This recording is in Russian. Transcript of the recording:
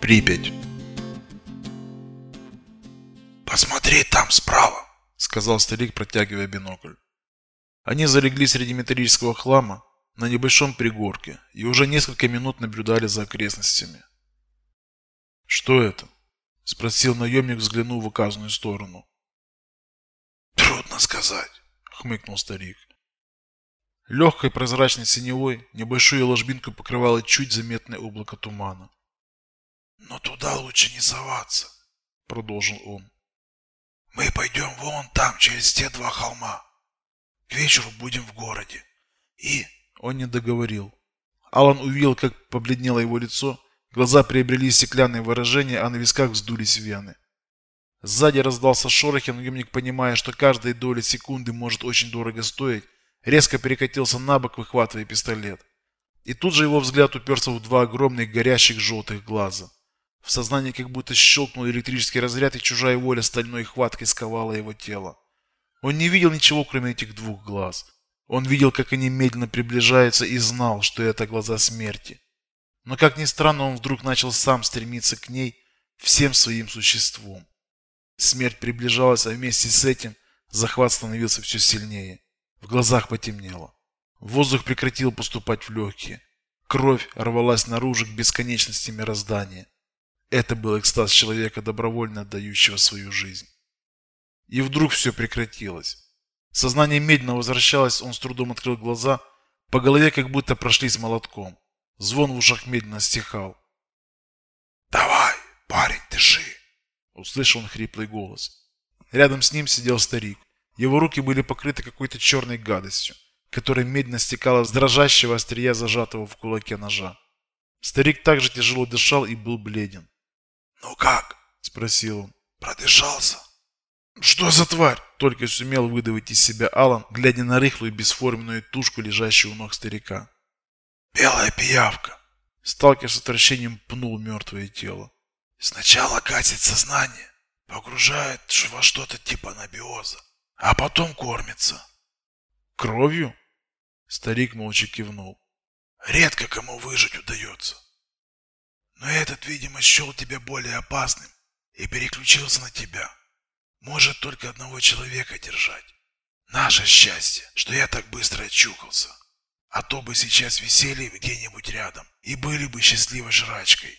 Припять. «Посмотри там справа!» — сказал старик, протягивая бинокль. Они залегли среди металлического хлама на небольшом пригорке и уже несколько минут наблюдали за окрестностями. «Что это?» — спросил наемник, взглянув в указанную сторону. «Трудно сказать», — хмыкнул старик. Легкой прозрачной синевой небольшую ложбинку покрывало чуть заметное облако тумана. «Но туда лучше не соваться», — продолжил он. «Мы пойдем вон там, через те два холма. К вечеру будем в городе. И...» Он не договорил. Алан увидел, как побледнело его лицо, Глаза приобрели стеклянное выражение, а на висках вздулись вены. Сзади раздался шорох, и наемник, понимая, что каждая доля секунды может очень дорого стоить, резко перекатился на бок, выхватывая пистолет. И тут же его взгляд уперся в два огромных горящих желтых глаза. В сознании как будто щелкнул электрический разряд, и чужая воля стальной хваткой сковала его тело. Он не видел ничего, кроме этих двух глаз. Он видел, как они медленно приближаются, и знал, что это глаза смерти. Но, как ни странно, он вдруг начал сам стремиться к ней всем своим существом. Смерть приближалась, а вместе с этим захват становился все сильнее. В глазах потемнело. Воздух прекратил поступать в легкие. Кровь рвалась наружу к бесконечности мироздания. Это был экстаз человека, добровольно отдающего свою жизнь. И вдруг все прекратилось. Сознание медленно возвращалось, он с трудом открыл глаза, по голове как будто прошлись молотком. Звон в ушах медленно стихал. «Давай, парень, дыши!» Услышал он хриплый голос. Рядом с ним сидел старик. Его руки были покрыты какой-то черной гадостью, которая медленно стекала с дрожащего острия зажатого в кулаке ножа. Старик также тяжело дышал и был бледен. «Ну как?» – спросил он. «Продышался?» «Что за тварь?» – только сумел выдавить из себя Алан, глядя на рыхлую бесформенную тушку, лежащую у ног старика. Белая пиявка. Сталкер с отвращением пнул мертвое тело. Сначала гасит сознание, погружает во что-то типа анабиоза, а потом кормится. Кровью? Старик молча кивнул. Редко кому выжить удается. Но этот, видимо, счел тебя более опасным и переключился на тебя. Может только одного человека держать. Наше счастье, что я так быстро очухался. А то бы сейчас висели где-нибудь рядом и были бы счастливой жрачкой.